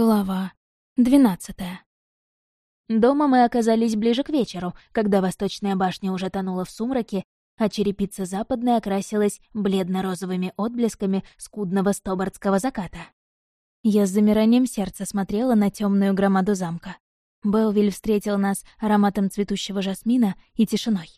Глава двенадцатая. Дома мы оказались ближе к вечеру, когда восточная башня уже тонула в сумраке, а черепица западная окрасилась бледно-розовыми отблесками скудного стобардского заката. Я с замиранием сердца смотрела на темную громаду замка. Белвиль встретил нас ароматом цветущего жасмина и тишиной.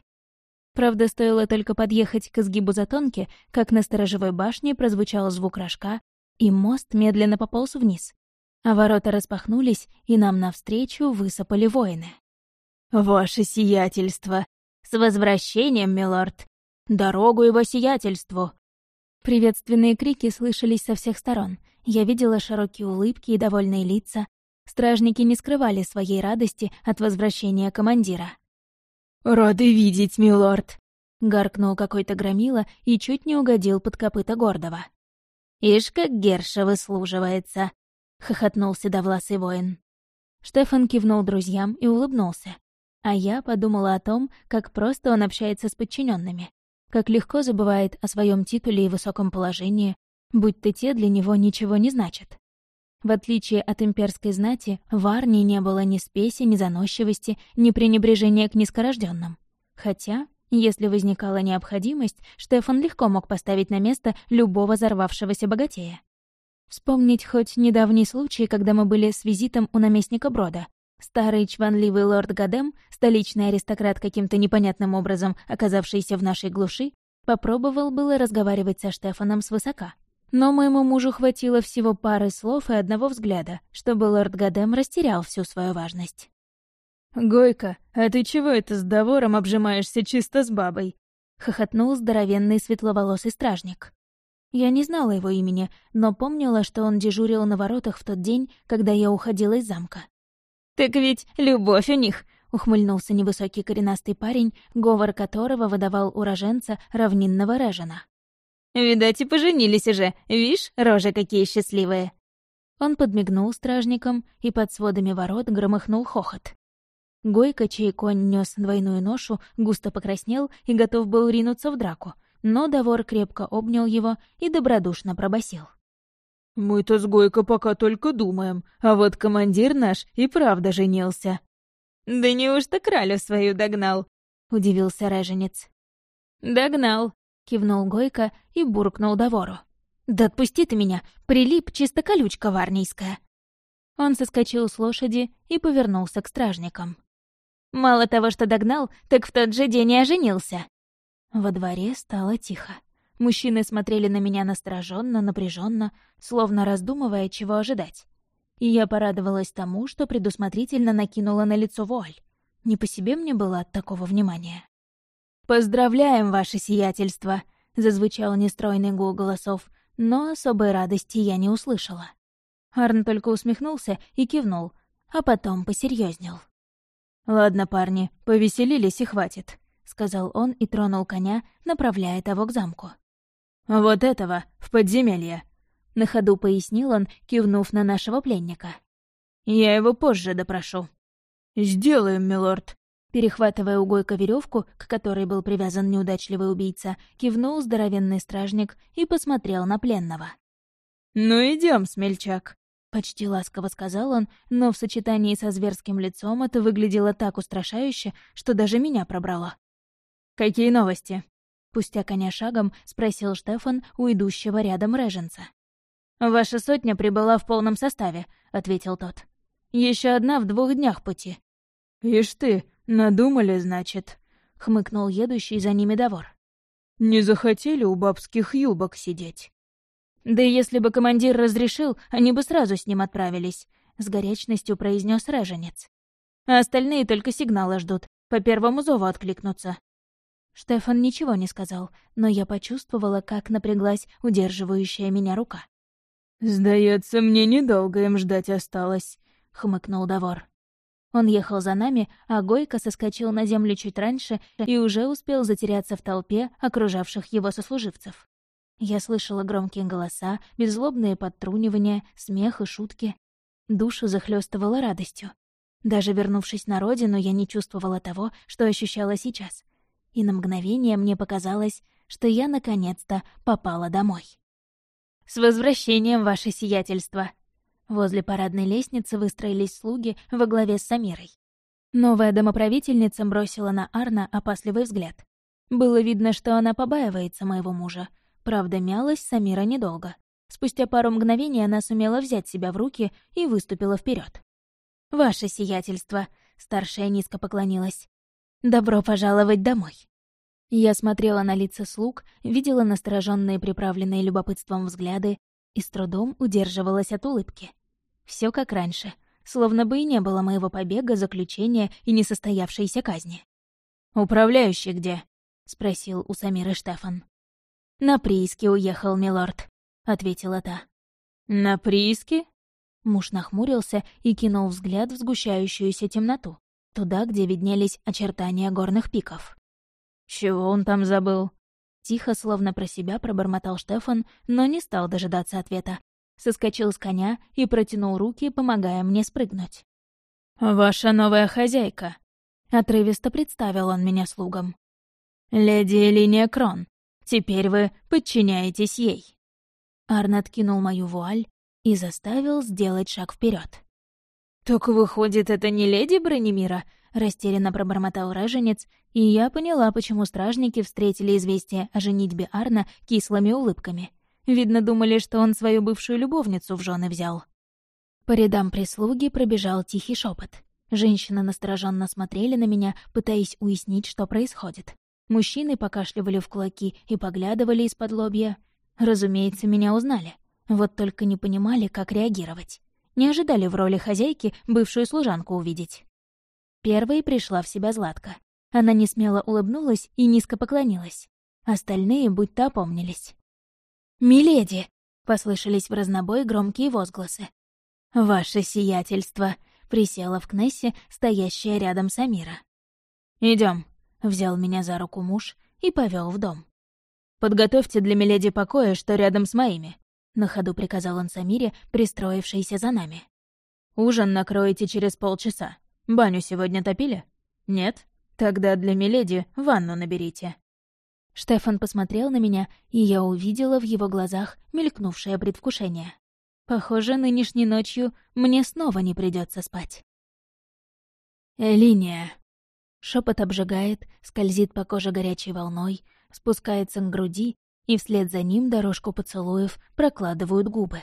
Правда, стоило только подъехать к изгибу затонки, как на сторожевой башне прозвучал звук рожка, и мост медленно пополз вниз, а ворота распахнулись, и нам навстречу высыпали воины. «Ваше сиятельство! С возвращением, милорд! Дорогу его сиятельству!» Приветственные крики слышались со всех сторон. Я видела широкие улыбки и довольные лица. Стражники не скрывали своей радости от возвращения командира. «Рады видеть, милорд!» — гаркнул какой-то громила и чуть не угодил под копыта гордого. «Ишь, как Герша выслуживается!» — хохотнул седовласый воин. Штефан кивнул друзьям и улыбнулся. А я подумала о том, как просто он общается с подчиненными, как легко забывает о своем титуле и высоком положении, будь то те для него ничего не значат. В отличие от имперской знати, в Арнии не было ни спеси, ни заносчивости, ни пренебрежения к низкорожденным. Хотя, если возникала необходимость, Штефан легко мог поставить на место любого взорвавшегося богатея. Вспомнить хоть недавний случай, когда мы были с визитом у наместника Брода. Старый чванливый лорд Гадем, столичный аристократ каким-то непонятным образом, оказавшийся в нашей глуши, попробовал было разговаривать со Штефаном свысока. Но моему мужу хватило всего пары слов и одного взгляда, чтобы лорд Гадем растерял всю свою важность. «Гойка, а ты чего это с Довором обжимаешься чисто с бабой?» — хохотнул здоровенный светловолосый стражник. Я не знала его имени, но помнила, что он дежурил на воротах в тот день, когда я уходила из замка. «Так ведь любовь у них!» — ухмыльнулся невысокий коренастый парень, говор которого выдавал уроженца равнинного Режена. «Видать, и поженились уже, вишь, рожи какие счастливые!» Он подмигнул стражникам, и под сводами ворот громыхнул хохот. Гойка, чей конь нес двойную ношу, густо покраснел и готов был ринуться в драку — но Давор крепко обнял его и добродушно пробасил. «Мы-то с Гойко пока только думаем, а вот командир наш и правда женился». «Да неужто кралю свою догнал?» — удивился реженец. «Догнал», — кивнул Гойко и буркнул Давору. «Да отпусти ты меня, прилип чисто колючка варнийская». Он соскочил с лошади и повернулся к стражникам. «Мало того, что догнал, так в тот же день и оженился». Во дворе стало тихо. Мужчины смотрели на меня настороженно, напряженно, словно раздумывая, чего ожидать. И я порадовалась тому, что предусмотрительно накинула на лицо вуаль. Не по себе мне было от такого внимания. «Поздравляем, ваше сиятельство!» — зазвучал нестройный гул голосов, но особой радости я не услышала. Арн только усмехнулся и кивнул, а потом посерьезнел. «Ладно, парни, повеселились и хватит сказал он и тронул коня, направляя того к замку. «Вот этого, в подземелье», — на ходу пояснил он, кивнув на нашего пленника. «Я его позже допрошу». «Сделаем, милорд», Перехватывая у Гойка веревку, к которой был привязан неудачливый убийца, кивнул здоровенный стражник и посмотрел на пленного. «Ну идем, смельчак», — почти ласково сказал он, но в сочетании со зверским лицом это выглядело так устрашающе, что даже меня пробрало. «Какие новости?» Пустя коня шагом, спросил Штефан у идущего рядом Реженца. «Ваша сотня прибыла в полном составе», — ответил тот. Еще одна в двух днях пути». «Ишь ты, надумали, значит», — хмыкнул едущий за ними Давор. «Не захотели у бабских юбок сидеть?» «Да если бы командир разрешил, они бы сразу с ним отправились», — с горячностью произнес Реженец. «А остальные только сигнала ждут, по первому зову откликнуться». Штефан ничего не сказал, но я почувствовала, как напряглась удерживающая меня рука. «Сдается мне, недолго им ждать осталось», — хмыкнул Давор. Он ехал за нами, а Гойко соскочил на землю чуть раньше и уже успел затеряться в толпе окружавших его сослуживцев. Я слышала громкие голоса, беззлобные подтрунивания, смех и шутки. Душу захлестывала радостью. Даже вернувшись на родину, я не чувствовала того, что ощущала сейчас и на мгновение мне показалось, что я наконец-то попала домой. «С возвращением, ваше сиятельство!» Возле парадной лестницы выстроились слуги во главе с Самирой. Новая домоправительница бросила на Арна опасливый взгляд. Было видно, что она побаивается моего мужа. Правда, мялась Самира недолго. Спустя пару мгновений она сумела взять себя в руки и выступила вперед. «Ваше сиятельство», — старшая низко поклонилась. «Добро пожаловать домой». Я смотрела на лица слуг, видела настороженные, приправленные любопытством взгляды и с трудом удерживалась от улыбки. Все как раньше, словно бы и не было моего побега, заключения и несостоявшейся казни. «Управляющий где?» — спросил у Самиры Штефан. «На прииске уехал, милорд», — ответила та. «На прииске?» Муж нахмурился и кинул взгляд в сгущающуюся темноту, туда, где виднелись очертания горных пиков. «Чего он там забыл?» Тихо, словно про себя, пробормотал Штефан, но не стал дожидаться ответа. Соскочил с коня и протянул руки, помогая мне спрыгнуть. «Ваша новая хозяйка», — отрывисто представил он меня слугам. «Леди Элиния Крон, теперь вы подчиняетесь ей». Арн откинул мою вуаль и заставил сделать шаг вперед. «Так выходит, это не леди Бронемира?» — растерянно пробормотал роженец, и я поняла, почему стражники встретили известие о женитьбе Арна кислыми улыбками. Видно, думали, что он свою бывшую любовницу в жены взял. По рядам прислуги пробежал тихий шепот. Женщины настороженно смотрели на меня, пытаясь уяснить, что происходит. Мужчины покашливали в кулаки и поглядывали из-под лобья. Разумеется, меня узнали. Вот только не понимали, как реагировать. Не ожидали в роли хозяйки бывшую служанку увидеть. Первой пришла в себя Златка. Она несмело улыбнулась и низко поклонилась. Остальные будто опомнились. «Миледи!» — послышались в разнобой громкие возгласы. «Ваше сиятельство!» — присела в Кнессе, стоящая рядом с Амира. Идем, взял меня за руку муж и повел в дом. «Подготовьте для Миледи покоя, что рядом с моими», — на ходу приказал он Самире, пристроившейся за нами. «Ужин накроете через полчаса. Баню сегодня топили? Нет? Тогда для Миледи ванну наберите». Штефан посмотрел на меня, и я увидела в его глазах мелькнувшее предвкушение. Похоже, нынешней ночью мне снова не придется спать. «Элиния!» Шепот обжигает, скользит по коже горячей волной, спускается к груди, и вслед за ним дорожку поцелуев прокладывают губы.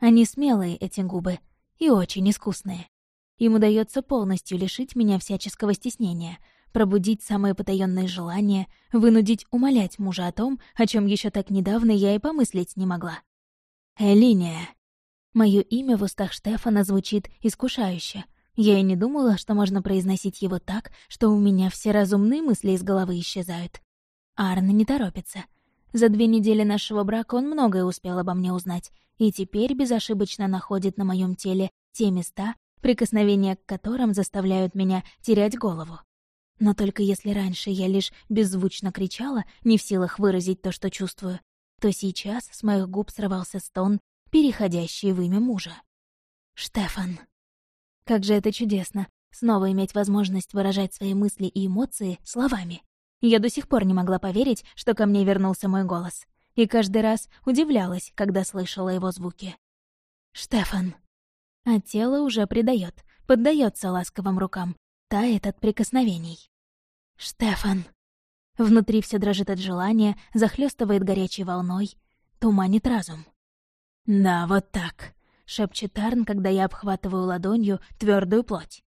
Они смелые, эти губы, и очень искусные. Им удается полностью лишить меня всяческого стеснения, пробудить самые потаенные желания, вынудить умолять мужа о том, о чем еще так недавно я и помыслить не могла. Элиния. Мое имя в устах Штефана звучит искушающе. Я и не думала, что можно произносить его так, что у меня все разумные мысли из головы исчезают. Арн не торопится. За две недели нашего брака он многое успел обо мне узнать, и теперь безошибочно находит на моем теле те места, прикосновения к которым заставляют меня терять голову. Но только если раньше я лишь беззвучно кричала, не в силах выразить то, что чувствую, то сейчас с моих губ срывался стон, переходящий в имя мужа. «Штефан!» Как же это чудесно, снова иметь возможность выражать свои мысли и эмоции словами. Я до сих пор не могла поверить, что ко мне вернулся мой голос. И каждый раз удивлялась, когда слышала его звуки. «Штефан!» а тело уже предает, поддается ласковым рукам, тает от прикосновений. «Штефан!» Внутри все дрожит от желания, захлестывает горячей волной, туманит разум. «Да, вот так», — шепчет Арн, когда я обхватываю ладонью твердую плоть.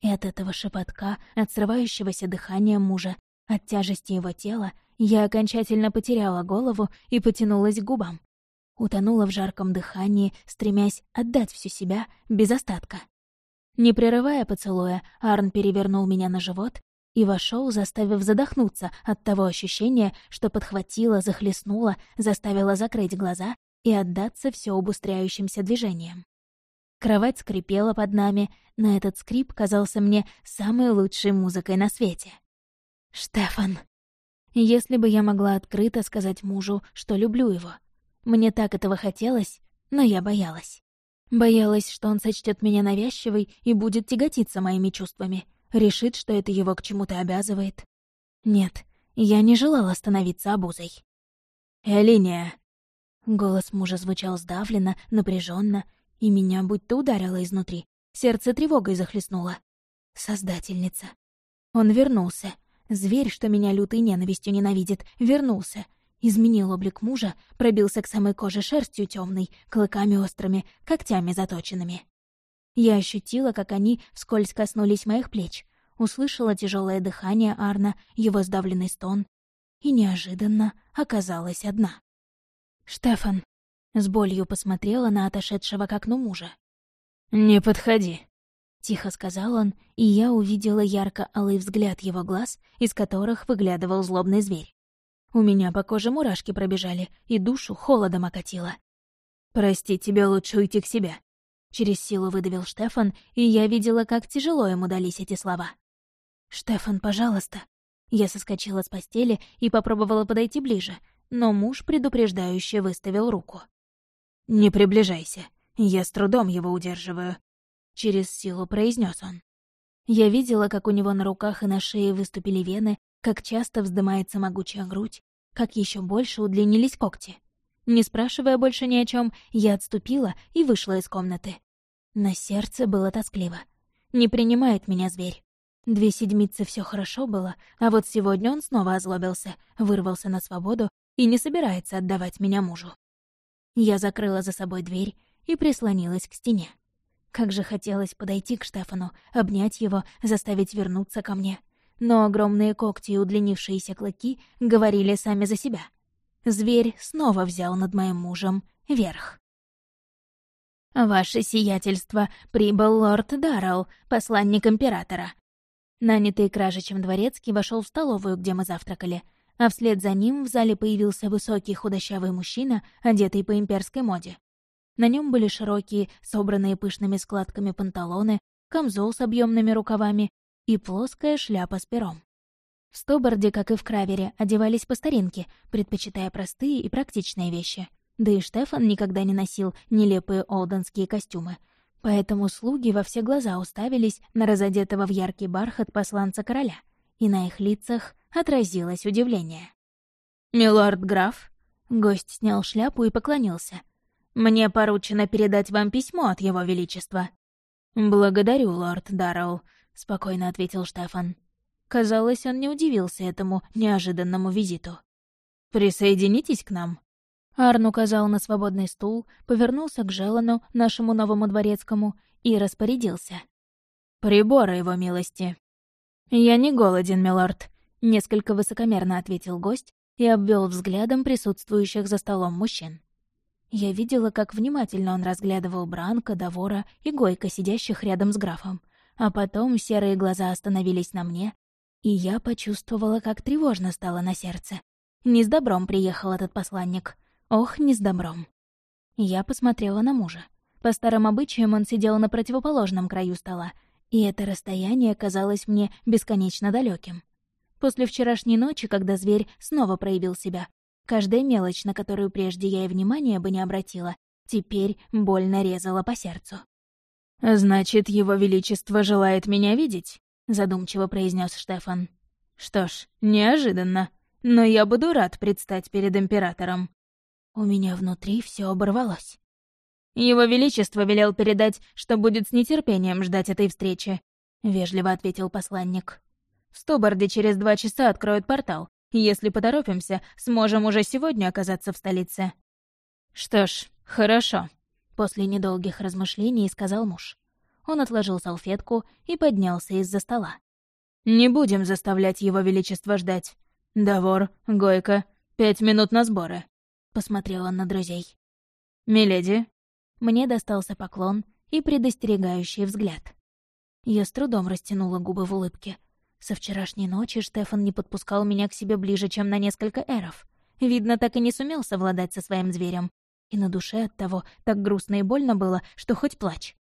И от этого шепотка, от срывающегося дыхания мужа, от тяжести его тела, я окончательно потеряла голову и потянулась к губам утонула в жарком дыхании, стремясь отдать всю себя без остатка. Не прерывая поцелуя, Арн перевернул меня на живот и вошел, заставив задохнуться от того ощущения, что подхватила, захлестнула, заставила закрыть глаза и отдаться все убыстряющимся движениям. Кровать скрипела под нами, но этот скрип казался мне самой лучшей музыкой на свете. «Штефан!» Если бы я могла открыто сказать мужу, что люблю его — мне так этого хотелось, но я боялась. Боялась, что он сочтет меня навязчивой и будет тяготиться моими чувствами, решит, что это его к чему-то обязывает. Нет, я не желала становиться обузой. «Элиния!» Голос мужа звучал сдавленно, напряженно, И меня будто ударило изнутри. Сердце тревогой захлестнуло. Создательница. Он вернулся. Зверь, что меня лютой ненавистью ненавидит, вернулся. Изменил облик мужа, пробился к самой коже шерстью темной, клыками острыми, когтями заточенными. Я ощутила, как они вскользь коснулись моих плеч, услышала тяжелое дыхание Арна, его сдавленный стон, и неожиданно оказалась одна. «Штефан!» — с болью посмотрела на отошедшего к окну мужа. «Не подходи!» — тихо сказал он, и я увидела ярко-алый взгляд его глаз, из которых выглядывал злобный зверь. У меня по коже мурашки пробежали, и душу холодом окатило. «Прости, тебе лучше уйти к себе», — через силу выдавил Штефан, и я видела, как тяжело ему дались эти слова. «Штефан, пожалуйста». Я соскочила с постели и попробовала подойти ближе, но муж предупреждающе выставил руку. «Не приближайся, я с трудом его удерживаю», — через силу произнес он. Я видела, как у него на руках и на шее выступили вены, как часто вздымается могучая грудь, как еще больше удлинились когти. Не спрашивая больше ни о чем, я отступила и вышла из комнаты. На сердце было тоскливо. Не принимает меня зверь. Две седмицы все хорошо было, а вот сегодня он снова озлобился, вырвался на свободу и не собирается отдавать меня мужу. Я закрыла за собой дверь и прислонилась к стене. Как же хотелось подойти к Штефану, обнять его, заставить вернуться ко мне но огромные когти и удлинившиеся клыки говорили сами за себя. Зверь снова взял над моим мужем верх. «Ваше сиятельство, прибыл лорд Даррелл, посланник императора». Нанятый кражичем дворецкий вошел в столовую, где мы завтракали, а вслед за ним в зале появился высокий худощавый мужчина, одетый по имперской моде. На нем были широкие, собранные пышными складками панталоны, камзол с объемными рукавами и плоская шляпа с пером. В Стоборде, как и в Кравере, одевались по старинке, предпочитая простые и практичные вещи. Да и Штефан никогда не носил нелепые олденские костюмы. Поэтому слуги во все глаза уставились на разодетого в яркий бархат посланца короля, и на их лицах отразилось удивление. «Милорд граф?» Гость снял шляпу и поклонился. «Мне поручено передать вам письмо от его величества». «Благодарю, лорд Дарроу», — спокойно ответил Штефан. Казалось, он не удивился этому неожиданному визиту. «Присоединитесь к нам». Арн указал на свободный стул, повернулся к Желану, нашему новому дворецкому, и распорядился. «Приборы его милости». «Я не голоден, милорд», — несколько высокомерно ответил гость и обвел взглядом присутствующих за столом мужчин. Я видела, как внимательно он разглядывал Бранка, Давора и Гойка, сидящих рядом с графом. А потом серые глаза остановились на мне, и я почувствовала, как тревожно стало на сердце. Не с добром приехал этот посланник. Ох, не с добром. Я посмотрела на мужа. По старым обычаям он сидел на противоположном краю стола, и это расстояние казалось мне бесконечно далеким. После вчерашней ночи, когда зверь снова проявил себя, каждая мелочь, на которую прежде я и внимания бы не обратила, теперь больно резала по сердцу. «Значит, его величество желает меня видеть?» — задумчиво произнес Штефан. «Что ж, неожиданно, но я буду рад предстать перед императором». У меня внутри все оборвалось. «Его Величество велел передать, что будет с нетерпением ждать этой встречи», — вежливо ответил посланник. «В Стоборде через два часа откроют портал. Если поторопимся, сможем уже сегодня оказаться в столице». «Что ж, хорошо», После недолгих размышлений сказал муж. Он отложил салфетку и поднялся из-за стола. «Не будем заставлять его величество ждать. Давор, Гойка, пять минут на сборы», — посмотрел он на друзей. «Миледи». Мне достался поклон и предостерегающий взгляд. Я с трудом растянула губы в улыбке. Со вчерашней ночи Штефан не подпускал меня к себе ближе, чем на несколько эров. Видно, так и не сумел совладать со своим зверем, и на душе от того так грустно и больно было, что хоть плачь.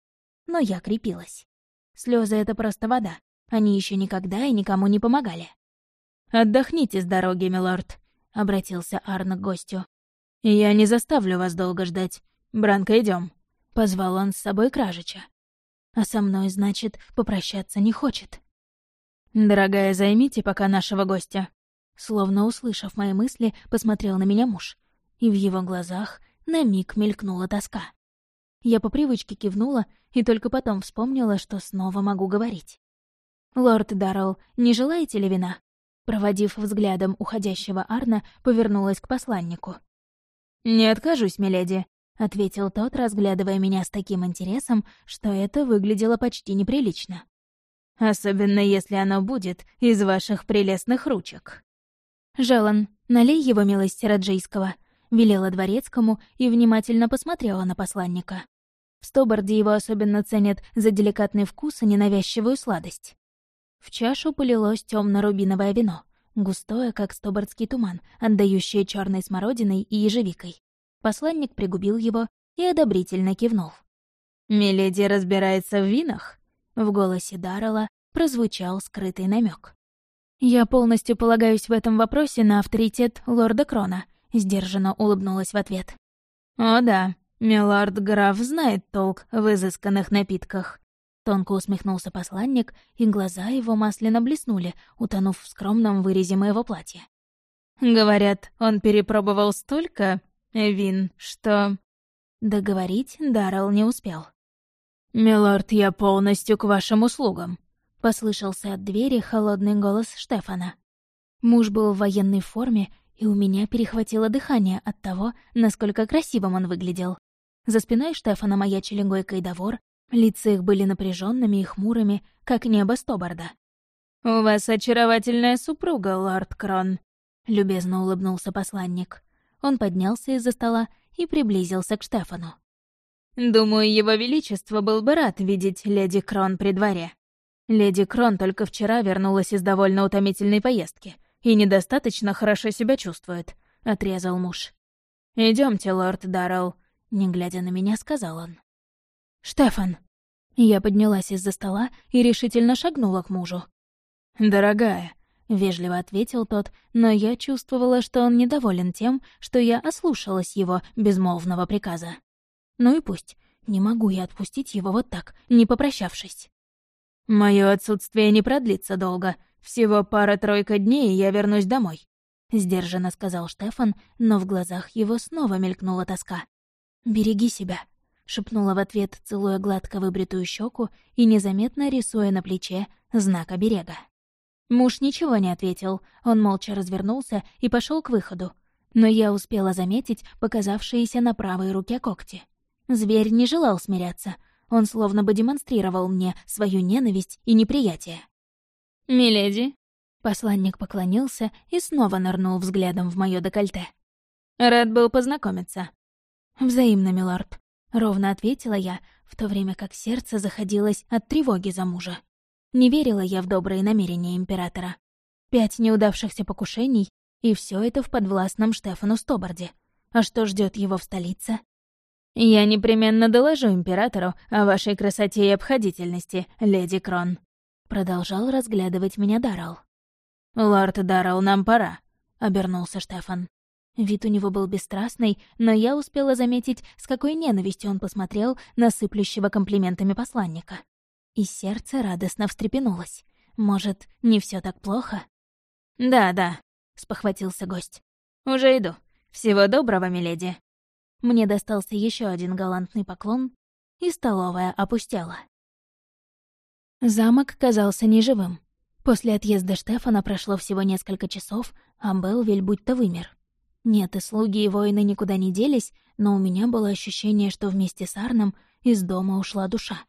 Но я крепилась. Слезы это просто вода. Они еще никогда и никому не помогали. «Отдохните с дороги, милорд», — обратился Арн к гостю. «Я не заставлю вас долго ждать. Бранка, идем. Позвал он с собой Кражича. А со мной, значит, попрощаться не хочет. «Дорогая, займите пока нашего гостя». Словно услышав мои мысли, посмотрел на меня муж. И в его глазах на миг мелькнула тоска. Я по привычке кивнула и только потом вспомнила, что снова могу говорить. «Лорд Даррелл, не желаете ли вина?» Проводив взглядом уходящего Арна, повернулась к посланнику. «Не откажусь, миледи», — ответил тот, разглядывая меня с таким интересом, что это выглядело почти неприлично. «Особенно если оно будет из ваших прелестных ручек». «Желан, налей его милости Раджейского», — велела дворецкому и внимательно посмотрела на посланника. В Стобарде его особенно ценят за деликатный вкус и ненавязчивую сладость. В чашу полилось темно рубиновое вино, густое, как стобардский туман, отдающее черной смородиной и ежевикой. Посланник пригубил его и одобрительно кивнул. «Миледи разбирается в винах?» В голосе Даррелла прозвучал скрытый намек. «Я полностью полагаюсь в этом вопросе на авторитет лорда Крона», — сдержанно улыбнулась в ответ. «О да, милорд граф знает толк в изысканных напитках», — тонко усмехнулся посланник, и глаза его масляно блеснули, утонув в скромном вырезе моего платья. «Говорят, он перепробовал столько вин, что...» Договорить Даррелл не успел. «Милорд, я полностью к вашим услугам», — послышался от двери холодный голос Штефана. Муж был в военной форме, и у меня перехватило дыхание от того, насколько красивым он выглядел. За спиной Штефана маячили Гойка и Давор, лица их были напряженными и хмурыми, как небо Стобарда. «У вас очаровательная супруга, лорд Крон», — любезно улыбнулся посланник. Он поднялся из-за стола и приблизился к Штефану. «Думаю, его величество был бы рад видеть леди Крон при дворе. Леди Крон только вчера вернулась из довольно утомительной поездки и недостаточно хорошо себя чувствует», — отрезал муж. Идемте, лорд Даррелл», — не глядя на меня, сказал он. «Штефан». Я поднялась из-за стола и решительно шагнула к мужу. «Дорогая, — вежливо ответил тот, но я чувствовала, что он недоволен тем, что я ослушалась его безмолвного приказа. Ну и пусть. Не могу я отпустить его вот так, не попрощавшись. Мое отсутствие не продлится долго. Всего пара-тройка дней, и я вернусь домой», — сдержанно сказал Штефан, но в глазах его снова мелькнула тоска. «Береги себя», — шепнула в ответ, целуя гладко выбритую щеку и незаметно рисуя на плече знак оберега. Муж ничего не ответил, он молча развернулся и пошел к выходу. Но я успела заметить показавшиеся на правой руке когти. Зверь не желал смиряться, он словно бы демонстрировал мне свою ненависть и неприятие. «Миледи?» Посланник поклонился и снова нырнул взглядом в моё декольте. «Рад был познакомиться». «Взаимно, милорд», — ровно ответила я, в то время как сердце заходилось от тревоги за мужа. Не верила я в добрые намерения императора. Пять неудавшихся покушений, и все это в подвластном Штефану Стобарде. А что ждет его в столице? «Я непременно доложу императору о вашей красоте и обходительности, леди Крон», — продолжал разглядывать меня Даррелл. «Лорд Даррелл, нам пора», — обернулся Штефан. Вид у него был бесстрастный, но я успела заметить, с какой ненавистью он посмотрел на сыплющего комплиментами посланника и сердце радостно встрепенулось. Может, не все так плохо? «Да, да», — спохватился гость. «Уже иду. Всего доброго, миледи». Мне достался еще один галантный поклон, и столовая опустела. Замок казался неживым. После отъезда Штефана прошло всего несколько часов, а Белвиль будто вымер. Нет, и слуги и воины никуда не делись, но у меня было ощущение, что вместе с Арном из дома ушла душа.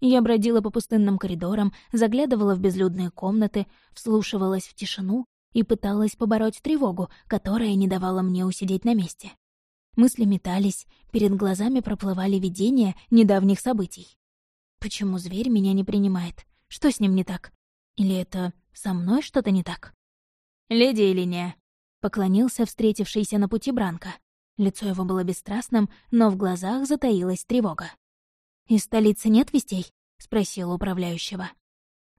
Я бродила по пустынным коридорам, заглядывала в безлюдные комнаты, вслушивалась в тишину и пыталась побороть тревогу, которая не давала мне усидеть на месте. Мысли метались, перед глазами проплывали видения недавних событий. Почему зверь меня не принимает? Что с ним не так? Или это со мной что-то не так? «Леди Элиния», — поклонился встретившийся на пути Бранко. Лицо его было бесстрастным, но в глазах затаилась тревога. «Из столицы нет вестей?» — спросила управляющего.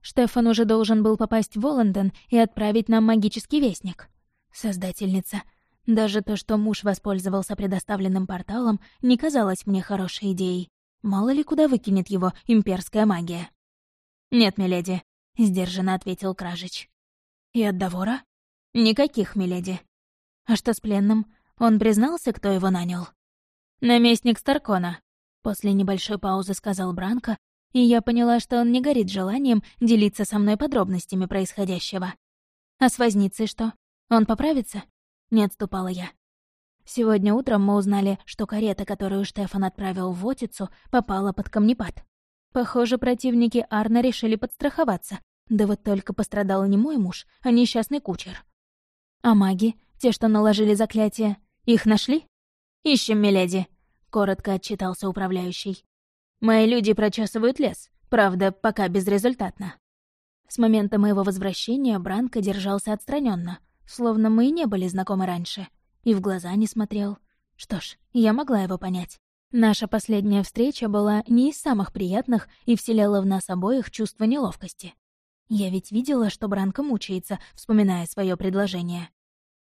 «Штефан уже должен был попасть в Воланден и отправить нам магический вестник». Создательница. Даже то, что муж воспользовался предоставленным порталом, не казалось мне хорошей идеей. Мало ли куда выкинет его имперская магия. «Нет, миледи», — сдержанно ответил Кражич. «И от Довора?» «Никаких, миледи». «А что с пленным? Он признался, кто его нанял?» «Наместник Старкона», После небольшой паузы сказал Бранко, и я поняла, что он не горит желанием делиться со мной подробностями происходящего. «А с возницей что? Он поправится?» Не отступала я. Сегодня утром мы узнали, что карета, которую Штефан отправил в Вотицу, попала под камнепад. Похоже, противники Арна решили подстраховаться. Да вот только пострадал не мой муж, а несчастный кучер. А маги, те, что наложили заклятие, их нашли? «Ищем, миледи», — коротко отчитался управляющий. «Мои люди прочесывают лес, правда, пока безрезультатно». С момента моего возвращения Бранко держался отстраненно, словно мы и не были знакомы раньше, и в глаза не смотрел. Что ж, я могла его понять. Наша последняя встреча была не из самых приятных и вселяла в нас обоих чувство неловкости. Я ведь видела, что Бранко мучается, вспоминая свое предложение.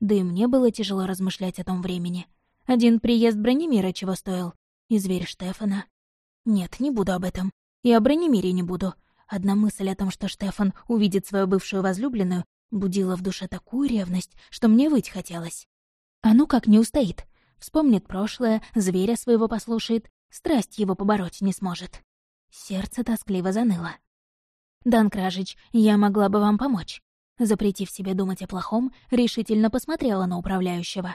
Да и мне было тяжело размышлять о том времени. Один приезд Бронемира чего стоил, и зверь Штефана. Нет, не буду об этом. И о Бронемире не буду. Одна мысль о том, что Штефан увидит свою бывшую возлюбленную, будила в душе такую ревность, что мне выть хотелось. А ну как не устоит. Вспомнит прошлое, зверя своего послушает, страсть его побороть не сможет. Сердце тоскливо заныло. «Дан Кражич, я могла бы вам помочь». Запретив себе думать о плохом, решительно посмотрела на управляющего.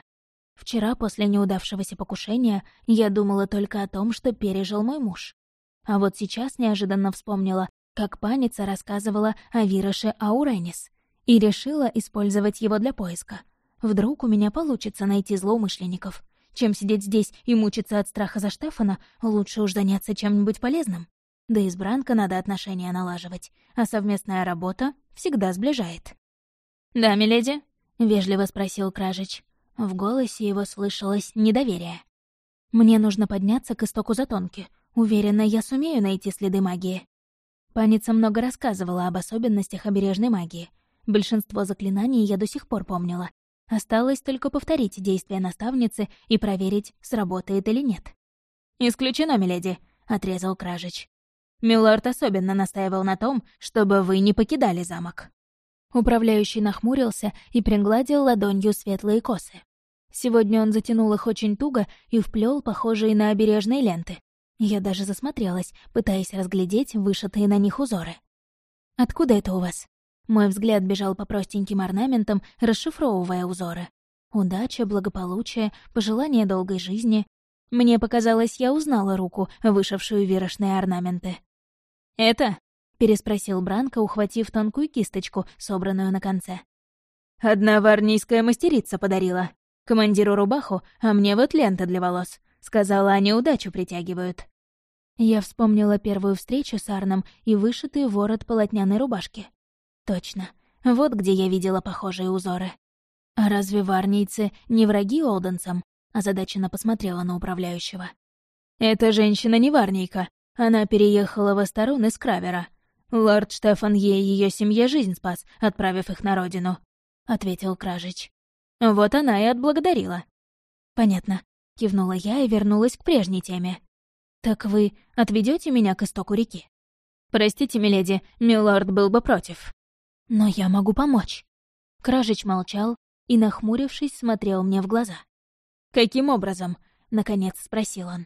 Вчера, после неудавшегося покушения, я думала только о том, что пережил мой муж. А вот сейчас неожиданно вспомнила, как паница рассказывала о Вироше Ауренис, и решила использовать его для поиска. Вдруг у меня получится найти злоумышленников. Чем сидеть здесь и мучиться от страха за Штефана, лучше уж заняться чем-нибудь полезным. Да и с Бранко надо отношения налаживать, а совместная работа всегда сближает. «Да, миледи?» — вежливо спросил Кражич. В голосе его слышалось недоверие. «Мне нужно подняться к истоку затонки. Уверена, я сумею найти следы магии». Паница много рассказывала об особенностях обережной магии. Большинство заклинаний я до сих пор помнила. Осталось только повторить действия наставницы и проверить, сработает или нет. «Исключено, миледи», — отрезал Кражич. «Миллард особенно настаивал на том, чтобы вы не покидали замок». Управляющий нахмурился и пригладил ладонью светлые косы. Сегодня он затянул их очень туго и вплел похожие на обережные ленты. Я даже засмотрелась, пытаясь разглядеть вышитые на них узоры. «Откуда это у вас?» Мой взгляд бежал по простеньким орнаментам, расшифровывая узоры. Удача, благополучие, пожелание долгой жизни. Мне показалось, я узнала руку, вышившую вирошные орнаменты. «Это?» — переспросил Бранко, ухватив тонкую кисточку, собранную на конце. «Одна варнийская мастерица подарила. Командиру рубаху, а мне вот лента для волос. Сказала, они удачу притягивают. Я вспомнила первую встречу с Арном и вышитый ворот полотняной рубашки. Точно. Вот где я видела похожие узоры. А разве варнийцы не враги Олденсам? Озадаченно посмотрела на управляющего. «Эта женщина не варнийка. Она переехала в Астарун из Кравера. Лорд Штефан ей и ее семье жизнь спас, отправив их на родину», — ответил Кражич. Вот она и отблагодарила. «Понятно. — кивнула я и вернулась к прежней теме. «Так вы отведете меня к истоку реки?» «Простите, миледи, милорд был бы против». «Но я могу помочь». Кражич молчал и, нахмурившись, смотрел мне в глаза. «Каким образом?» — наконец спросил он.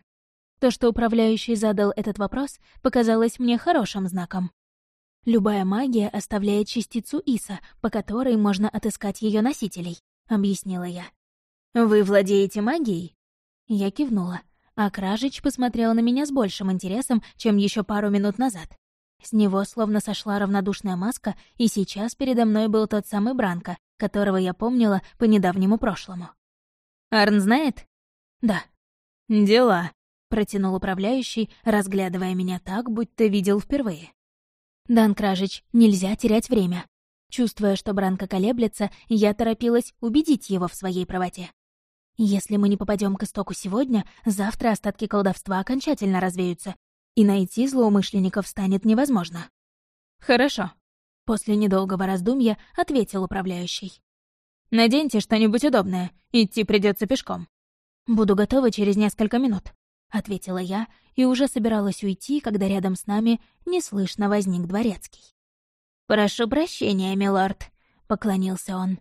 То, что управляющий задал этот вопрос, показалось мне хорошим знаком. «Любая магия оставляет частицу Иса, по которой можно отыскать ее носителей», — объяснила я. «Вы владеете магией?» Я кивнула, а Кражич посмотрел на меня с большим интересом, чем еще пару минут назад. С него словно сошла равнодушная маска, и сейчас передо мной был тот самый Бранко, которого я помнила по недавнему прошлому. «Арн знает?» «Да». «Дела», — протянул управляющий, разглядывая меня так, будто видел впервые. «Дан Кражич, нельзя терять время». Чувствуя, что Бранко колеблется, я торопилась убедить его в своей правоте. Если мы не попадем к истоку сегодня, завтра остатки колдовства окончательно развеются, и найти злоумышленников станет невозможно. Хорошо. После недолгого раздумья ответил управляющий. Наденьте что-нибудь удобное, идти придется пешком. Буду готова через несколько минут, ответила я и уже собиралась уйти, когда рядом с нами неслышно возник дворецкий. Прошу прощения, милорд, поклонился он.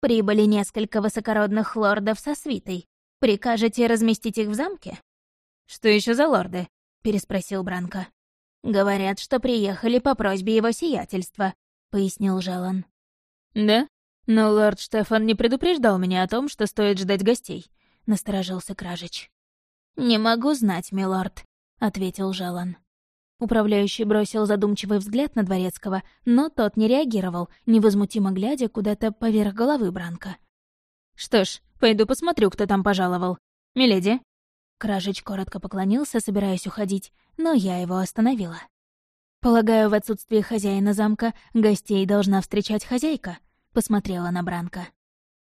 Прибыли несколько высокородных лордов со свитой. Прикажете разместить их в замке?» «Что еще за лорды?» Переспросил Бранко. «Говорят, что приехали по просьбе его сиятельства», — пояснил Жалан. «Да? Но лорд Штефан не предупреждал меня о том, что стоит ждать гостей», — насторожился Кражич. «Не могу знать, милорд», — ответил Жалан. Управляющий бросил задумчивый взгляд на Дворецкого, но тот не реагировал, невозмутимо глядя куда-то поверх головы Бранка. «Что ж, пойду посмотрю, кто там пожаловал. Миледи». Кражич коротко поклонился, собираясь уходить, но я его остановила. «Полагаю, в отсутствие хозяина замка гостей должна встречать хозяйка», — посмотрела на Бранка.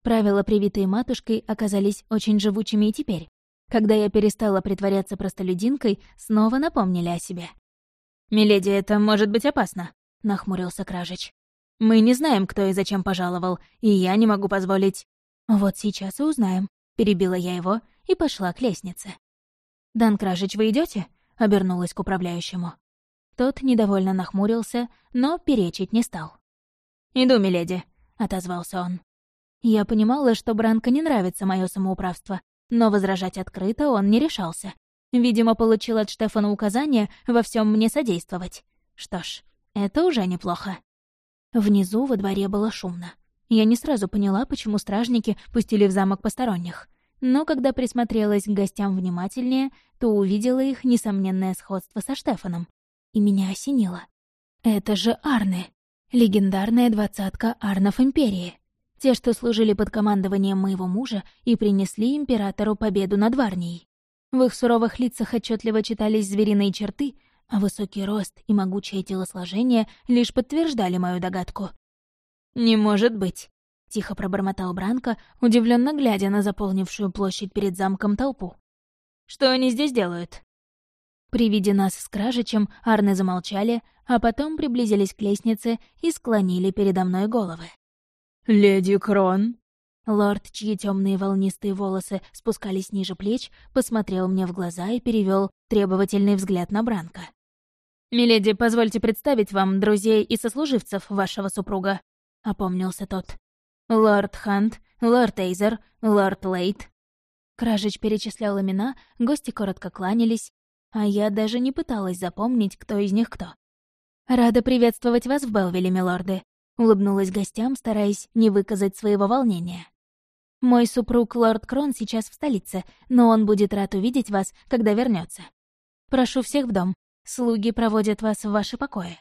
Правила, привитые матушкой, оказались очень живучими и теперь. Когда я перестала притворяться простолюдинкой, снова напомнили о себе. «Миледи, это может быть опасно», — нахмурился Кражич. «Мы не знаем, кто и зачем пожаловал, и я не могу позволить...» «Вот сейчас и узнаем», — перебила я его и пошла к лестнице. «Дан Кражич, вы идете? обернулась к управляющему. Тот недовольно нахмурился, но перечить не стал. «Иду, миледи», — отозвался он. Я понимала, что Бранко не нравится мое самоуправство, но возражать открыто он не решался. Видимо, получил от Штефана указание во всем мне содействовать. Что ж, это уже неплохо. Внизу во дворе было шумно. Я не сразу поняла, почему стражники пустили в замок посторонних. Но когда присмотрелась к гостям внимательнее, то увидела их несомненное сходство со Штефаном. И меня осенило. Это же Арны. Легендарная двадцатка Арнов Империи. Те, что служили под командованием моего мужа и принесли императору победу над Варнией. В их суровых лицах отчетливо читались звериные черты, а высокий рост и могучее телосложение лишь подтверждали мою догадку. «Не может быть», — тихо пробормотал Бранко, удивленно глядя на заполнившую площадь перед замком толпу. «Что они здесь делают?» При виде нас с Кражичем Арны замолчали, а потом приблизились к лестнице и склонили передо мной головы. «Леди Крон», Лорд, чьи темные волнистые волосы спускались ниже плеч, посмотрел мне в глаза и перевел требовательный взгляд на Бранка. «Миледи, позвольте представить вам друзей и сослуживцев вашего супруга», — опомнился тот. «Лорд Хант, лорд Эйзер, лорд Лейт». Кражич перечислял имена, гости коротко кланялись, а я даже не пыталась запомнить, кто из них кто. «Рада приветствовать вас в Белвилле, милорды», — улыбнулась гостям, стараясь не выказать своего волнения. Мой супруг лорд Крон сейчас в столице, но он будет рад увидеть вас, когда вернется. Прошу всех в дом. Слуги проводят вас в ваши покои».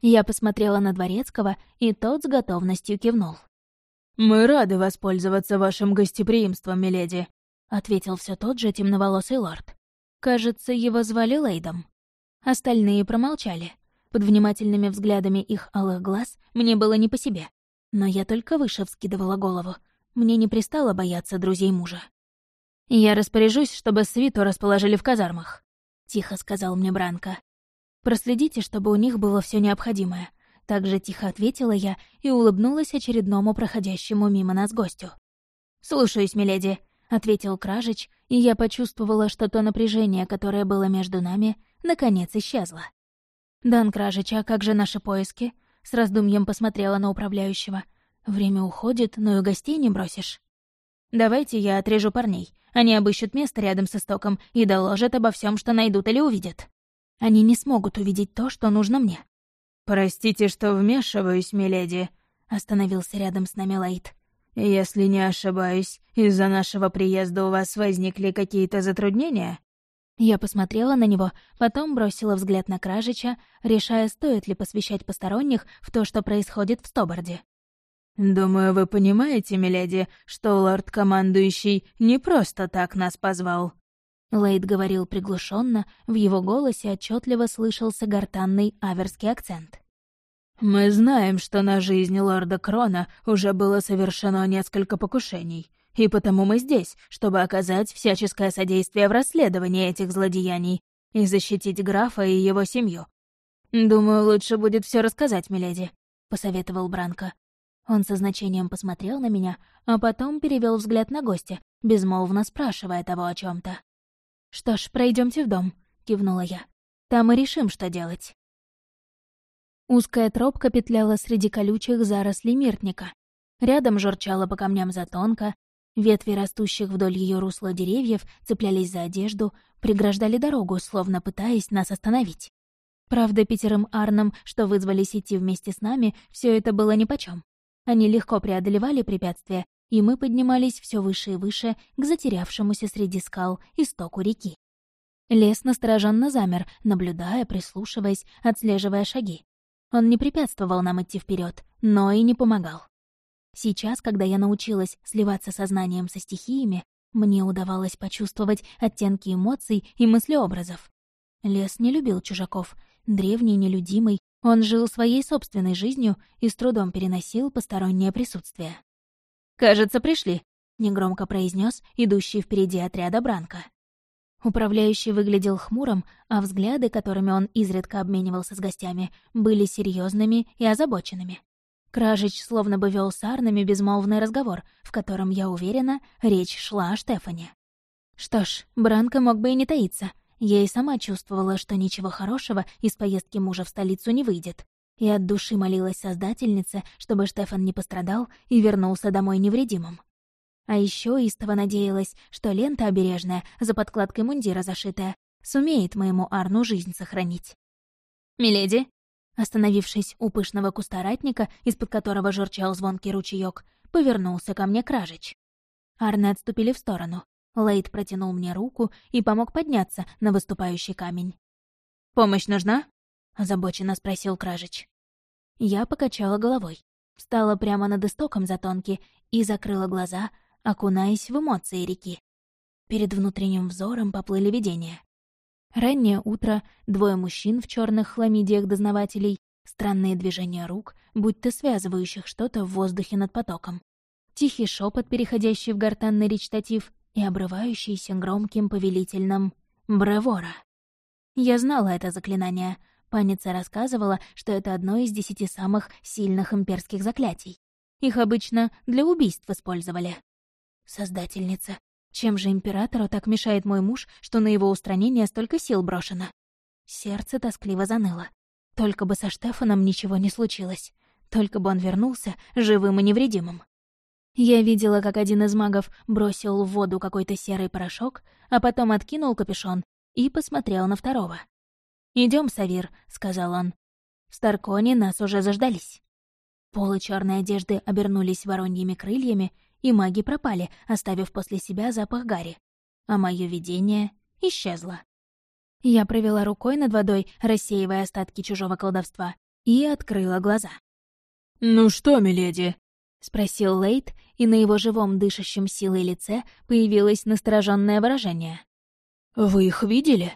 Я посмотрела на Дворецкого, и тот с готовностью кивнул. «Мы рады воспользоваться вашим гостеприимством, миледи», — ответил все тот же темноволосый лорд. Кажется, его звали Лейдом. Остальные промолчали. Под внимательными взглядами их алых глаз мне было не по себе. Но я только выше вскидывала голову, мне не пристало бояться друзей мужа. «Я распоряжусь, чтобы свиту расположили в казармах», — тихо сказал мне Бранко. «Проследите, чтобы у них было все необходимое». Так же тихо ответила я и улыбнулась очередному проходящему мимо нас гостю. «Слушаюсь, миледи», — ответил Кражич, и я почувствовала, что то напряжение, которое было между нами, наконец исчезло. «Дан Кражич, а как же наши поиски?» — с раздумьем посмотрела на управляющего — Время уходит, но и гостей не бросишь. Давайте я отрежу парней. Они обыщут место рядом с истоком и доложат обо всем, что найдут или увидят. Они не смогут увидеть то, что нужно мне. «Простите, что вмешиваюсь, миледи», — остановился рядом с нами Лайт. «Если не ошибаюсь, из-за нашего приезда у вас возникли какие-то затруднения?» Я посмотрела на него, потом бросила взгляд на Кражича, решая, стоит ли посвящать посторонних в то, что происходит в Стоборде. «Думаю, вы понимаете, миледи, что лорд-командующий не просто так нас позвал». Лейд говорил приглушенно, в его голосе отчетливо слышался гортанный аверский акцент. «Мы знаем, что на жизнь лорда Крона уже было совершено несколько покушений, и потому мы здесь, чтобы оказать всяческое содействие в расследовании этих злодеяний и защитить графа и его семью. Думаю, лучше будет все рассказать, миледи», — посоветовал Бранко. Он со значением посмотрел на меня, а потом перевел взгляд на гостя, безмолвно спрашивая того о чем то «Что ж, пройдемте в дом», — кивнула я. «Там и решим, что делать». Узкая тропка петляла среди колючих зарослей миртника. Рядом журчала по камням затонка, Ветви растущих вдоль ее русла деревьев цеплялись за одежду, преграждали дорогу, словно пытаясь нас остановить. Правда, пятерым Арнам, что вызвались идти вместе с нами, все это было нипочем. Они легко преодолевали препятствия, и мы поднимались все выше и выше к затерявшемуся среди скал истоку реки. Лес настороженно замер, наблюдая, прислушиваясь, отслеживая шаги. Он не препятствовал нам идти вперед, но и не помогал. Сейчас, когда я научилась сливаться сознанием со стихиями, мне удавалось почувствовать оттенки эмоций и мыслеобразов. Лес не любил чужаков, древний, нелюдимый, он жил своей собственной жизнью и с трудом переносил постороннее присутствие. «Кажется, пришли», — негромко произнес идущий впереди отряда Бранка. Управляющий выглядел хмурым, а взгляды, которыми он изредка обменивался с гостями, были серьезными и озабоченными. Кражич словно бы вел с Арнами безмолвный разговор, в котором, я уверена, речь шла о Штефане. Что ж, Бранко мог бы и не таиться. Я и сама чувствовала, что ничего хорошего из поездки мужа в столицу не выйдет. И от души молилась Создательнице, чтобы Штефан не пострадал и вернулся домой невредимым. А еще истово надеялась, что лента обережная, за подкладкой мундира зашитая, сумеет моему Арну жизнь сохранить. «Миледи!» Остановившись у пышного кустаратника, из-под которого журчал звонкий ручеёк, повернулся ко мне Кражич. Арны отступили в сторону. Лейд протянул мне руку и помог подняться на выступающий камень. «Помощь нужна?» — озабоченно спросил Кражич. Я покачала головой, встала прямо над истоком затонки и закрыла глаза, окунаясь в эмоции реки. Перед внутренним взором поплыли видения. Раннее утро, двое мужчин в черных хламидиях дознавателей, странные движения рук, будто связывающих что-то в воздухе над потоком. Тихий шепот, переходящий в гортанный речитатив, и обрывающийся громким повелительным «Бревора». Я знала это заклинание. Паница рассказывала, что это одно из десяти самых сильных имперских заклятий. Их обычно для убийств использовали. Создательница. Чем же императору так мешает мой муж, что на его устранение столько сил брошено? Сердце тоскливо заныло. Только бы со Штефаном ничего не случилось. Только бы он вернулся живым и невредимым. Я видела, как один из магов бросил в воду какой-то серый порошок, а потом откинул капюшон и посмотрел на второго. Идем, Савир», — сказал он. «В Старконе нас уже заждались». Полы черной одежды обернулись вороньими крыльями, и маги пропали, оставив после себя запах гари. А мое видение исчезло. Я провела рукой над водой, рассеивая остатки чужого колдовства, и открыла глаза. «Ну что, миледи?» — спросил Лейт, и на его живом дышащем силой лице появилось настороженное выражение. «Вы их видели?»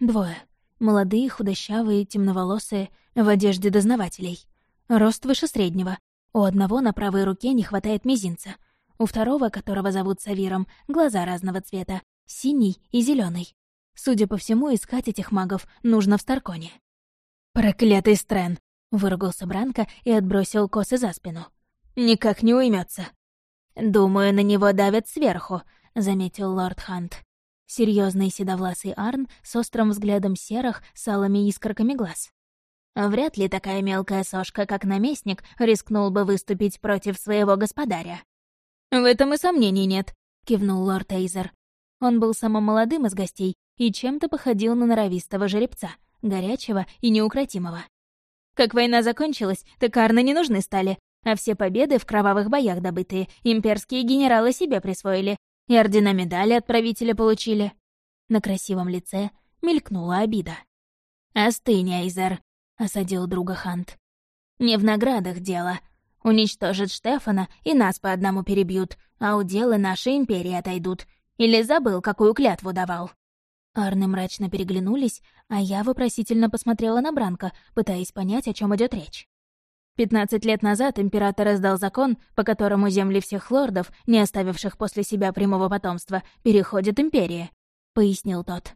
Двое. Молодые, худощавые, темноволосые, в одежде дознавателей. Рост выше среднего. У одного на правой руке не хватает мизинца, у второго, которого зовут Савиром, глаза разного цвета — синий и зеленый. Судя по всему, искать этих магов нужно в Старконе. «Проклятый Стрэн!» — выругался Бранко и отбросил косы за спину. «Никак не уймется. «Думаю, на него давят сверху», — заметил лорд Хант. Серьезный седовласый Арн с острым взглядом серых с алыми искорками глаз. Вряд ли такая мелкая сошка, как наместник, рискнул бы выступить против своего господаря. «В этом и сомнений нет», — кивнул лорд Эйзер. Он был самым молодым из гостей и чем-то походил на норовистого жеребца, горячего и неукротимого. Как война закончилась, так Арны не нужны стали, а все победы в кровавых боях добытые имперские генералы себе присвоили и ордена медали от правителя получили. На красивом лице мелькнула обида. «Остынь, Эйзер», — осадил друга Хант. «Не в наградах дело, Уничтожат Штефана и нас по одному перебьют, а уделы нашей империи отойдут. Или забыл, какую клятву давал?» Арны мрачно переглянулись, а я вопросительно посмотрела на Бранка, пытаясь понять, о чем идет речь. Пятнадцать лет назад император издал закон, по которому земли всех лордов, не оставивших после себя прямого потомства, переходят империи, — пояснил тот.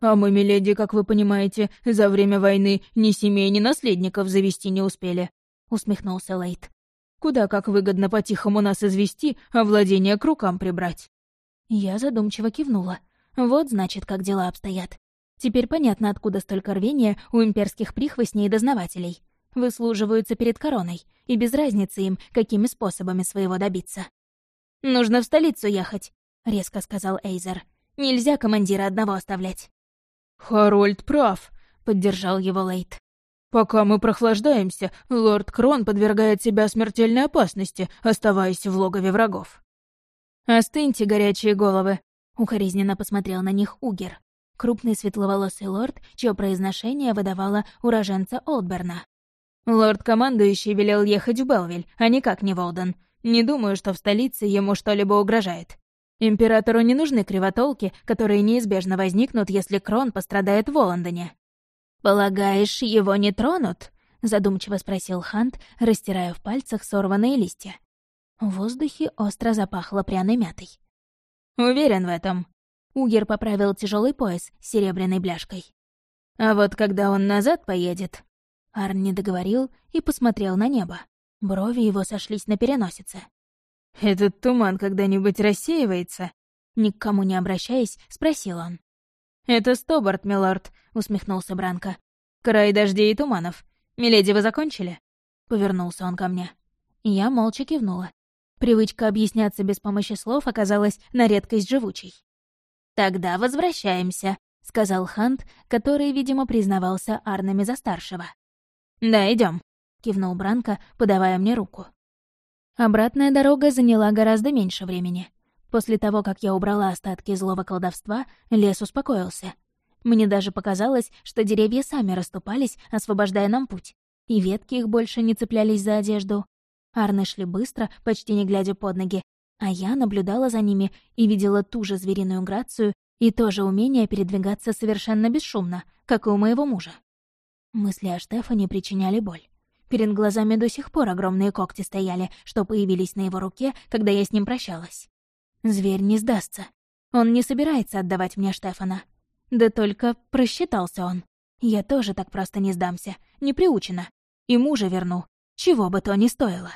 «А мы, миледи, как вы понимаете, за время войны ни семей, ни наследников завести не успели. — усмехнулся Лейт. «Куда как выгодно по-тихому нас извести, а владение к рукам прибрать». Я задумчиво кивнула. Вот, значит, как дела обстоят. Теперь понятно, откуда столько рвения у имперских прихвостней и дознавателей. Выслуживаются перед короной, и без разницы им, какими способами своего добиться. «Нужно в столицу ехать», — резко сказал Эйзер. «Нельзя командира одного оставлять». «Харольд прав», — поддержал его Лейт. «Пока мы прохлаждаемся, лорд Крон подвергает себя смертельной опасности, оставаясь в логове врагов». «Остыньте, горячие головы», — укоризненно посмотрел на них Угер. Крупный светловолосый лорд, чье произношение выдавало уроженца Олдберна. «Лорд-командующий велел ехать в Белвиль, а никак не в Олден. Не думаю, что в столице ему что-либо угрожает. Императору не нужны кривотолки, которые неизбежно возникнут, если Крон пострадает в Лондоне. «Полагаешь, его не тронут?» — задумчиво спросил Хант, растирая в пальцах сорванные листья. В воздухе остро запахло пряной мятой. «Уверен в этом». Угер поправил тяжелый пояс с серебряной бляшкой. «А вот когда он назад поедет...» Арн не договорил и посмотрел на небо. Брови его сошлись на переносице. «Этот туман когда-нибудь рассеивается?» Ни к кому не обращаясь, спросил он. «Это Стобарт, милорд», — усмехнулся Бранко. «Край дождей и туманов. Миледи, вы закончили?» Повернулся он ко мне. Я молча кивнула. Привычка объясняться без помощи слов оказалась на редкость живучей. «Тогда возвращаемся», — сказал Хант, который, видимо, признавался Арнами за старшего. «Да, идем, кивнул Бранко, подавая мне руку. Обратная дорога заняла гораздо меньше времени. После того, как я убрала остатки злого колдовства, лес успокоился. Мне даже показалось, что деревья сами расступались, освобождая нам путь. И ветки их больше не цеплялись за одежду. Арны шли быстро, почти не глядя под ноги, а я наблюдала за ними и видела ту же звериную грацию и то же умение передвигаться совершенно бесшумно, как и у моего мужа. Мысли о Штефане причиняли боль. Перед глазами до сих пор огромные когти стояли, что появились на его руке, когда я с ним прощалась. Зверь не сдастся. Он не собирается отдавать мне Штефана. Да только просчитался он. Я тоже так просто не сдамся, не приучена. И мужа верну, чего бы то ни стоило.